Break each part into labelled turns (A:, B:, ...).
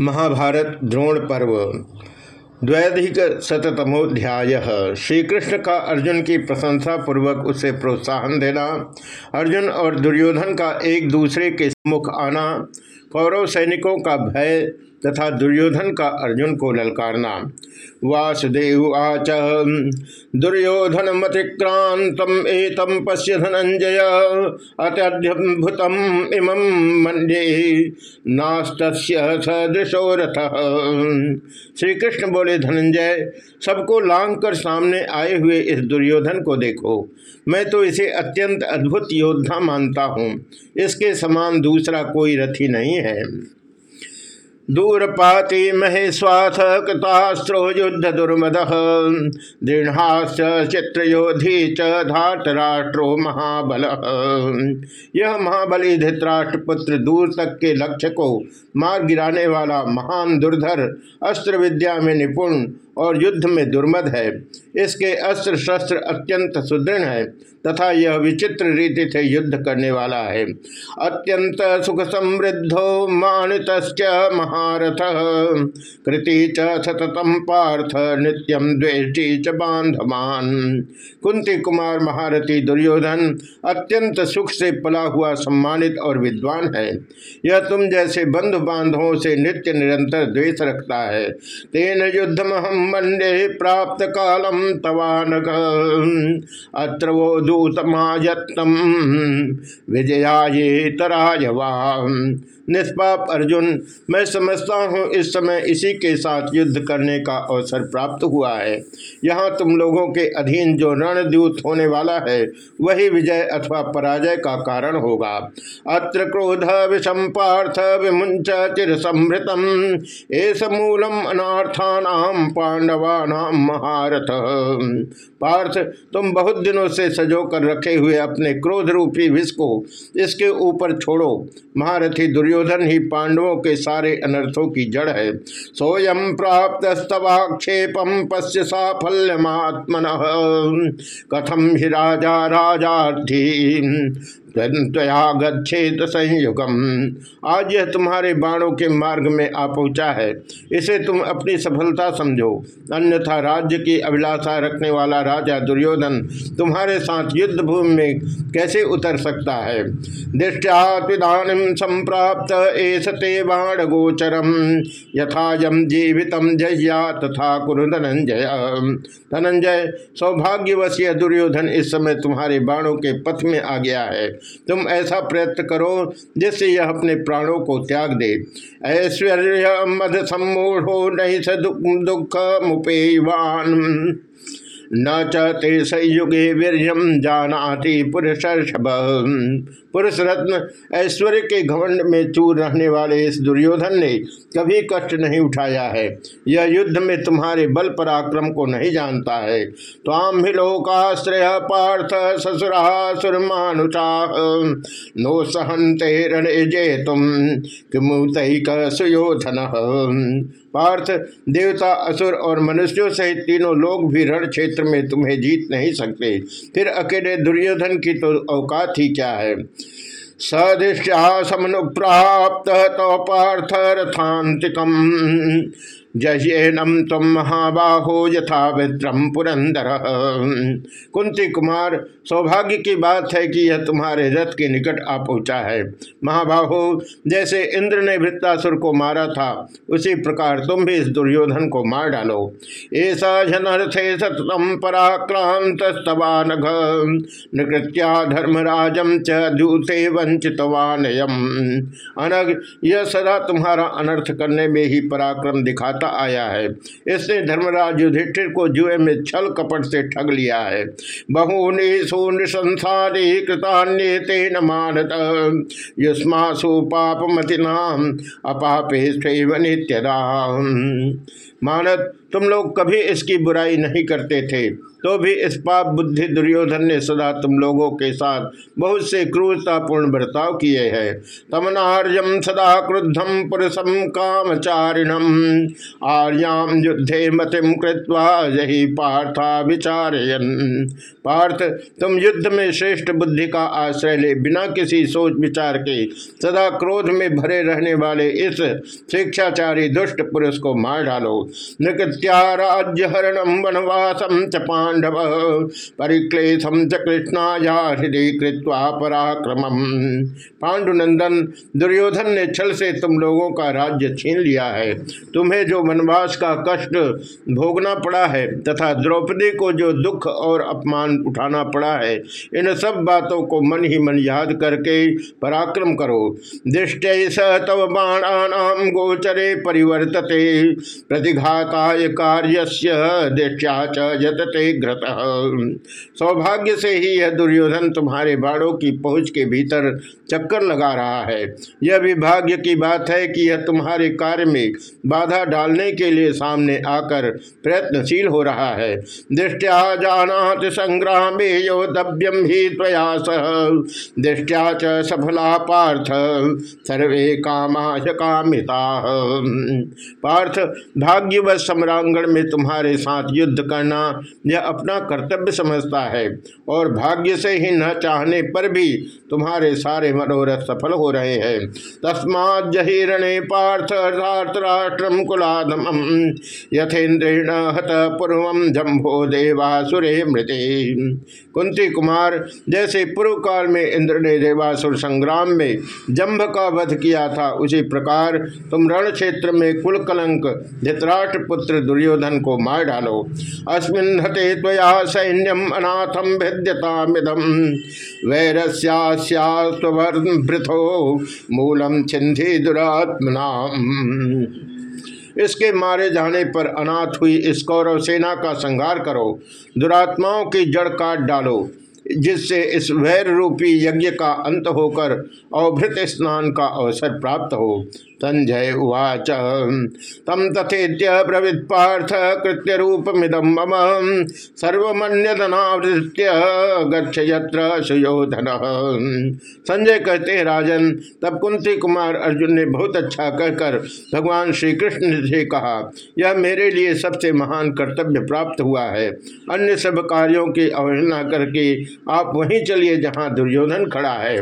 A: महाभारत द्रोण पर्व, द्वैधिक शतमोध्याय श्री कृष्ण का अर्जुन की प्रशंसा पूर्वक उसे प्रोत्साहन देना, अर्जुन और दुर्योधन का एक दूसरे के मुख आना, कौरव सैनिकों का भय तथा दुर्योधन का अर्जुन को ललकारना। वासुदेव आच दुर्योधन मतिक्रांतम, एतम पश्य धनंजय, अत्यद्भुतम इमं मंडे नास्त सदृशो रथ। श्री कृष्ण बोले, धनंजय, सबको लांग कर सामने आए हुए इस दुर्योधन को देखो। मैं तो इसे अत्यंत अद्भुत योद्धा मानता हूँ। इसके समान दूसरा कोई रथी नहीं है। दूरपाति महेश्वाथ कृतास्त्रो युद्ध दुर्मद। दृढ़ाश्च चित्रयोधी च धातराष्ट्रो महाबल। यह महाबली धृतराष्ट्रपुत्र दूर तक के लक्ष्य को मार गिराने वाला महान दुर्धर अस्त्र विद्या में निपुण और युद्ध में दुर्मद है। इसके अस्त्र शस्त्र अत्यंत सुदृढ़ है तथा यह विचित्र रीति से युद्ध करने वाला है। अत्यंत सुख समृद्धो मानित महारथ। कृति च सततम पार्थ नित्यम द्वेष्टि च बांधमान कुंती कुमार महारथी दुर्योधन अत्यंत सुख से पला हुआ सम्मानित और विद्वान है। यह तुम जैसे बंधु बांधवों से नित्य निरंतर द्वेष रखता है। तेन युद्ध महम मंडे प्राप्त कालम तवानक अत्र वो दूतमायत्तम विजयाये तरायवा निष्पाप अर्जुन, मैं समझता हूँ इस समय इसी के साथ युद्ध करने का अवसर प्राप्त हुआ है। यहाँ तुम लोगों के अधीन जो रणद्यूत होने वाला है, वही विजय अथवा पराजय का कारण होगा। अत्र क्रोध विषम पार्थ विमुंच चिर संभृतम। एस मूलम अनार्थानाम पांडवानाम महारथ। पार्थ, तुम बहुत दिनों से सजो कर रखे हुए अपने क्रोध रूपी विष को इसके ऊपर छोड़ो। महारथी दुर्योधन ही पांडवों के सारे अनर्थों की जड़ है। सोयम प्राप्त स्तवाक्षेपम पश्य साफल्यमात्मन। कथम ही राजा राजार्थी? गच्छेत संयुगम आज यह तुम्हारे बाणों के मार्ग में आ पहुँचा है। इसे तुम अपनी सफलता समझो। अन्यथा राज्य की अभिलाषा रखने वाला राजा दुर्योधन तुम्हारे साथ युद्ध भूमि में कैसे उतर सकता है? दृष्टिदान संप्राप्त एसते बाण गोचरम यथाजम जीवित जह्या तथा कुरु धनंजय। धनंजय, सौभाग्यवश यह दुर्योधन इस समय तुम्हारे बाणों के पथ में आ गया है। तुम ऐसा प्रयत्न करो जिससे यह अपने प्राणों को त्याग दे। ऐश्वर्य मध सम्मूढ़ो नहीं स दुख मुपेवान। न चे संयुगे वीर्यम जानाति पुरुष पुरुष रत्न ऐश्वर्य के घमंड में चूर रहने वाले इस दुर्योधन ने कभी कष्ट नहीं उठाया है। यह युद्ध में तुम्हारे बल पराक्रम को नहीं जानता है। ताम ही लोकाश्रय पार्थ ससुरा ससुरासुरमानुचा। नो सहनते रणे जे तुम किमुतक सुयोधन। पार्थ, देवता, असुर और मनुष्यों सहित तीनों लोग भी रण क्षेत्र में तुम्हें जीत नहीं सकते। फिर अकेले दुर्योधन की तो औकात ही क्या है? सदृष्टा समनुप्राप्त तो पार्थ रथांतिकम। जयनम तम महाबाहो यथा विद्रम पुरंदर कुंती कुमार, सौभाग्य की बात है कि यह तुम्हारे रथ के निकट आ पहुँचा है। महाबाहो, जैसे इंद्र ने वृत्तासुर को मारा था, उसी प्रकार तुम भी इस दुर्योधन को मार डालो। ऐसा जनर्थे सततम पराक्रांत स्तवानघ। निकृत्या धर्मराजम च दूते वंचितवानयम अनग यह सदा तुम्हारा अनर्थ करने में ही पराक्रम दिखाता आता आया है। इसने धर्मराज युधिष्ठिर को जुए में छल कपट से ठग लिया है। बहुने सोन संसारी कृतान्य तेन मानत। युष्मासु पाप मतिनाम अपापे नित्यदा मानत तुम लोग कभी इसकी बुराई नहीं करते थे तो भी इस पाप बुद्धि दुर्योधन ने सदा तुम लोगों के साथ बहुत से क्रूरतापूर्ण बर्ताव किए हैं। तमनार्यम सदा क्रुद्धम पुरुषम कामचारिणम। आर्याम युद्धे मतिम कृत्वा यही पार्था विचारयन। पार्थ, तुम युद्ध में श्रेष्ठ बुद्धि का आश्रय ले बिना किसी सोच विचार के सदा क्रोध में भरे रहने वाले इस शिक्षाचारी दुष्ट पुरुष को मार डालो। निकृत्या राज्य हरणम वनवासम च पांडव परिक्लेशम च कृष्णाया हृदय कृत्वा पराक्रम पांडुनंदन, दुर्योधन ने छल से तुम लोगों का राज्य छीन लिया है। तुम्हें जो वनवास का कष्ट भोगना पड़ा है तथा द्रौपदी को जो दुख और अपमान उठाना पड़ा है, इन सब बातों को मन ही मन याद करके पराक्रम करो। दृष्ट स तव बाणानाम गोचरे परिवर्तते। प्रतिघाताय कार्य दृष्टिया चतते घृत। सौभाग्य से ही यह दुर्योधन तुम्हारे बाड़ों की पहुँच के भीतर चक्कर लगा रहा है। यह भी भाग्य की बात है कि यह तुम्हारे कार्य में बाधा डालने के लिए सामने आकर प्रयत्नशील हो रहा है। दृष्टिया जानात संग्राम योद्धव्यम ही प्रयास दृष्टिया च सफला पार्थ, सर्वे कामाश कामिता। पार्थ, भाग्यवश सम्रांगण में तुम्हारे साथ युद्ध करना यह अपना कर्तव्य समझता है। और भाग्य से ही न चाहने पर भी तुम्हारे सारे मनोरथ सफल हो रहे हैं। तस्मात जहीरणे पार्थ राष्ट्रम कुलादम यथेन्द्रेण हत पूर्व जम्भो देवासुरे मृते। कुंती कुमार, जैसे पूर्व काल में इंद्र ने देवासुर संग्राम में जम्भ का वध किया था, उसी प्रकार तुम रण क्षेत्र में कुल कलंक धृतराष्ट्र पुत्र दुर्योधन को मार डालो। अस्मिन हते त्वया सैन्यम अनाथम भिद्यतामिदम। वैरस्यास्वृथो मूलम छिंधि दुरात्मना इसके मारे जाने पर अनाथ हुई इस कौरव सेना का संहार करो। दुरात्माओं की जड़ काट डालो, जिससे इस वैर रूपी यज्ञ का अंत होकर अवभृत स्नान का अवसर प्राप्त हो। संजय उवाच। तम तथेत्य ब्रवीत पार्थ कृत्य रूपमिदम मम। सर्वमन्यदनावृत्य गच्छयत्र सुयोधन। संजय कहते हैं, राजन, तब कुंती कुमार अर्जुन ने बहुत अच्छा कहकर भगवान श्री कृष्ण से कहा, यह मेरे लिए सबसे महान कर्तव्य प्राप्त हुआ है। अन्य सब कार्यों की अवहेलना करके आप वहीं चलिए जहाँ दुर्योधन खड़ा है।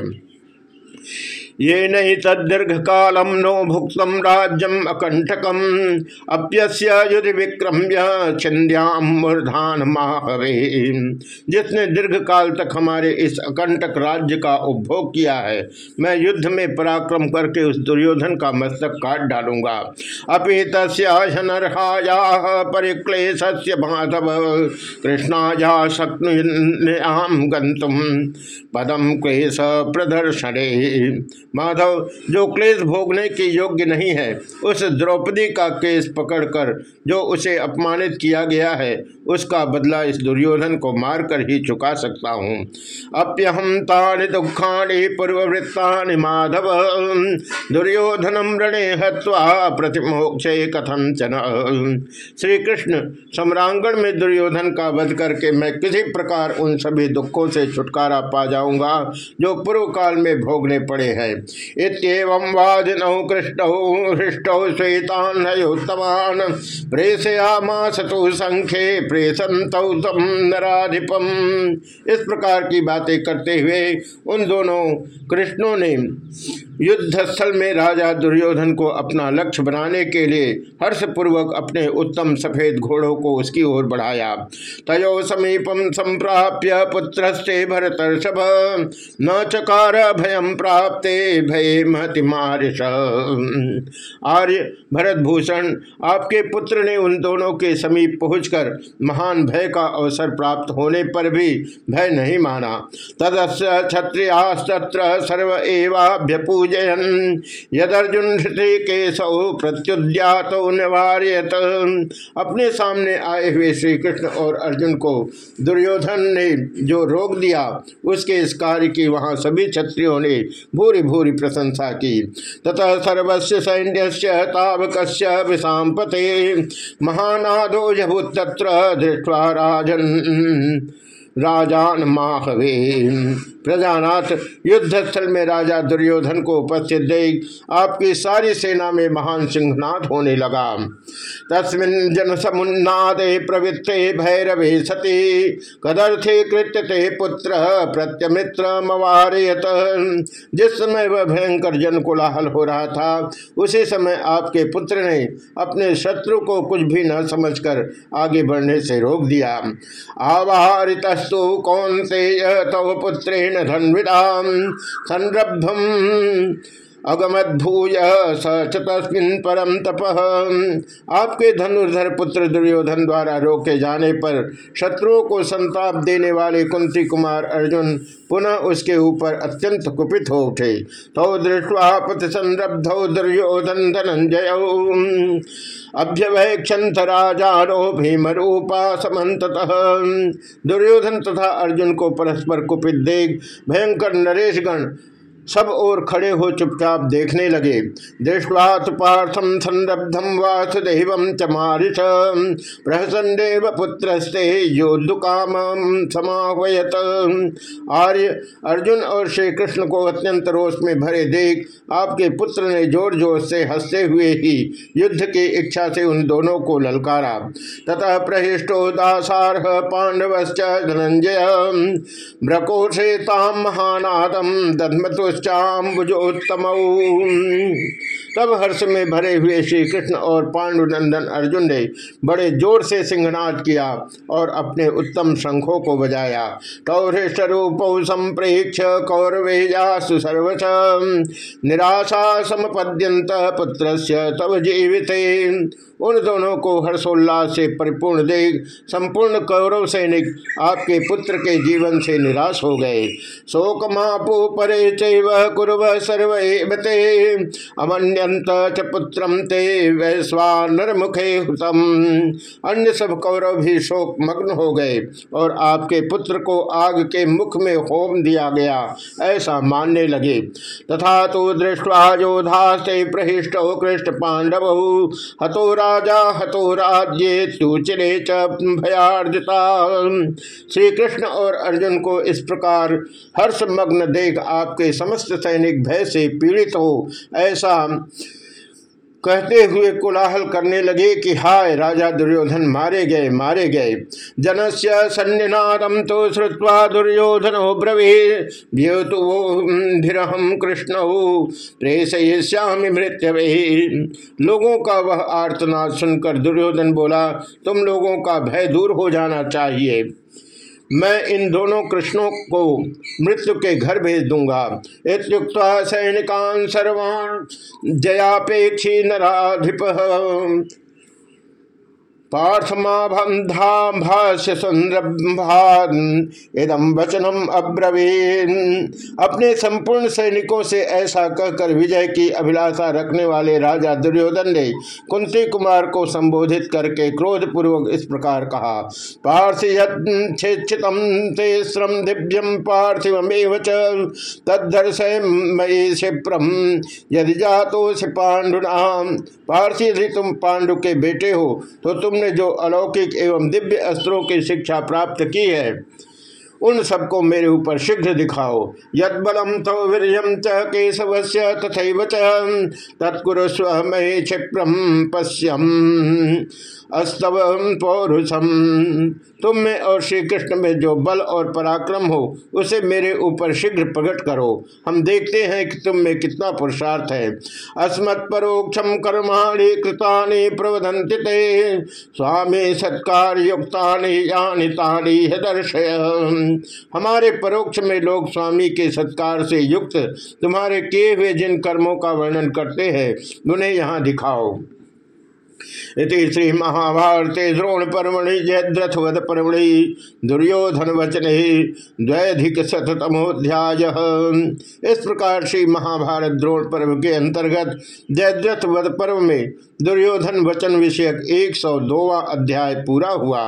A: ये नहीं तदीर्घ कालम नो भुक्तम राज्यम अकंठकम अप्यस्य युधि विक्रम्य छिंद्याम जिसने दीर्घ काल तक हमारे इस अकंटक राज्य का उपभोग किया है, मैं युद्ध में पराक्रम करके उस दुर्योधन का मस्तक काट डालूँगा। अपि तस्नर्हाया परिक्लेश माधव कृष्णाया शक्नुयाम गंतुम पदम क्लेश प्रदर्शने। माधव, जो क्लेश भोगने के योग्य नहीं है, उस द्रौपदी का केस पकड़कर जो उसे अपमानित किया गया है उसका बदला इस दुर्योधन को मारकर ही चुका सकता हूँ। अप्यहम तानि दुखानि पूर्ववृत्ता माधव। दुर्योधनम रणे हत्वा प्रतिमोक्षे कथम चन श्री कृष्ण सम्रांगण में दुर्योधन का वध करके मैं किसी प्रकार उन सभी दुखों से छुटकारा पा जाऊँगा, जो पूर्व काल में भोगने पड़े हैं। इतम वादिनौ कृष्ण, हृष्टौ श्वेतान्योत्तमान प्रेषयामास तो संख्ये नराधिपम। इस प्रकार की बातें करते हुए उन दोनों कृष्णों ने युद्ध स्थल में राजा दुर्योधन को अपना लक्ष्य बनाने के लिए हर्षपूर्वक अपने उत्तम सफ़ेद घोड़ों को उसकी ओर बढ़ाया। तयो समीपम संप्राप्य पुत्र से भरत न चकार भयम प्राप्ते भय महति मारिश आर्य भरत भूषण आपके पुत्र ने उन दोनों के समीप पहुंचकर महान भय का अवसर प्राप्त होने पर भी भय नहीं माना। तदस्य क्षत्रियास्त्र सर्व एवाभ्य पूजयन। यदर्जुन केशव प्रत्युद्यात निवार्यत। अपने सामने आए हुए श्री कृष्ण और अर्जुन को दुर्योधन ने जो रोक दिया, उसके इस कार्य की वहाँ सभी क्षत्रियों ने भूरी भूरी प्रशंसा की। तथा सर्वस्व सैन्य तावक विषापते महानादो जभुत्र दृष्टवा राजन। राजान माहवे। प्रजानाथ युद्ध स्थल में राजा दुर्योधन को उपस्थित देख आपकी सारी सेना में महान सिंहनाथ होने लगा। तस्मिन जन समुन्नादे प्रवृत्ते भैरवे सती, कदर्थे कृत्य पुत्र प्रत्यमित्र मवारयत जिस समय वह भयंकर जन कोलाहल हो रहा था, उसी समय आपके पुत्र ने अपने शत्रु को कुछ भी न समझकर आगे बढ़ने से रोक दिया। आवारितस्तु कौन से तव पुत्रेण धन्विदाम संरब्धम अगमद्भूय स तस्मिन परम तप। आपके धनुर्धर पुत्र दुर्योधन द्वारा रोके जाने पर शत्रुओं को संताप देने वाले कुंती कुमार अर्जुन पुनः उसके ऊपर अत्यंत कुपित हो उठे। तो दृष्टवा पथ संरब्ध दुर्योधन धनंजय। अभ्यवैक्षंत राजानो भीम रूपा समत दुर्योधन तथा अर्जुन को परस्पर कुपित देख भयंकर नरेशगण सब और खड़े हो चुपचाप देखने लगे। दृष्टवात पार्थम संरब्धम वासुदेव च मारिष। प्रहसन्देव पुत्रस्ते योद्धुकाम समाहवयत। आर्य, अर्जुन और श्री कृष्ण को अत्यंत रोष में भरे देख आपके पुत्र ने ज़ोर ज़ोर से हँसते हुए ही युद्ध की इच्छा से उन दोनों को ललकारा। तथा प्रहिष्टो दासारह पांडवश्च धनंजय। ब्रकोशे ताम महानादम दधमतु पश्चाम्बुजोत्तम। तब हर्ष में भरे हुए श्री कृष्ण और पांडुनंदन अर्जुन ने बड़े ज़ोर से सिंहनाद किया और अपने उत्तम शंखों को बजाया। कौरिष्ठ रूप संप्रेक्ष सर्वच निराशा समपद्यंत पुत्र तब जीवित। उन दोनों को हर्षोल्लास से परिपूर्ण देख संपूर्ण कौरव सैनिक आपके पुत्र के जीवन से निराश हो गए। शोक मापो परे चैव कुरव सर्व अमन्यंत च ते वैश्वानर मुखे हुतम। अन्य सब कौरव भी शोक मग्न हो गए और आपके पुत्र को आग के मुख में होम दिया गया, ऐसा मानने लगे। तथा तो दृष्टवा योधा से प्रहिष्ट कृष्ण पांडव। हतोरा राजा हतो राज्य तुचिरे च भयाजता श्री कृष्ण और अर्जुन को इस प्रकार हर्षमग्न देख आपके समस्त सैनिक भय से पीड़ित हो, ऐसा कहते हुए कोलाहल करने लगे कि हाय राजा दुर्योधन मारे गए मारे गए। जनस्य सन्निनादम तो श्रुवा दुर्योधन ब्रवीरहम कृष्ण प्रेषय्यामी मृत्य लोगों का वह आर्तनाद सुनकर दुर्योधन बोला, तुम लोगों का भय दूर हो जाना चाहिए। मैं इन दोनों कृष्णों को मृत्यु के घर भेज दूँगा। इतुक्त सैनिकान सर्वान जयापेक्षी नराधिप। अपने संपूर्ण सैनिकों से ऐसा कहकर विजय की अभिलाषा रखने वाले राजा दुर्योधन ने कुंती कुमार को संबोधित करके क्रोध पूर्वक इस प्रकार कहा ते श्रम दिव्यम पार्थिवमेव तदर्शय मयि क्षिप्रम यदि जातो पांडुना, पार्थिव तुम पांडु के बेटे हो तो तुम तुमने जो अलौकिक एवं दिव्य अस्त्रों की शिक्षा प्राप्त की है उन सबको मेरे ऊपर शीघ्र दिखाओ। यद बलम तो वीर च केशव से तथा महे क्षिप्रम पश्यम। अस्तव पौरुषम। तुम में और श्री कृष्ण में जो बल और पराक्रम हो, उसे मेरे ऊपर शीघ्र प्रकट करो। हम देखते हैं कि तुम में कितना पुरुषार्थ है। अस्मत् परोक्षम कर्माणि कृतानि प्रवदंति स्वामी सत्कार युक्ता यानी दर्शय। हमारे परोक्ष में लोग स्वामी के सत्कार से युक्त तुम्हारे किए हुए जिन कर्मों का वर्णन करते हैं, उन्हें यहाँ दिखाओ। श्री महाभारते द्रोण पर्वणि जयद्रथवध पर्वणि, दुर्योधन वचन, द्वैधिक शतमोध्याय इस प्रकार श्री महाभारत द्रोण पर्व के अंतर्गत जयद्रथ वध पर्व में दुर्योधन वचन विषयक एक सौ अध्याय पूरा हुआ।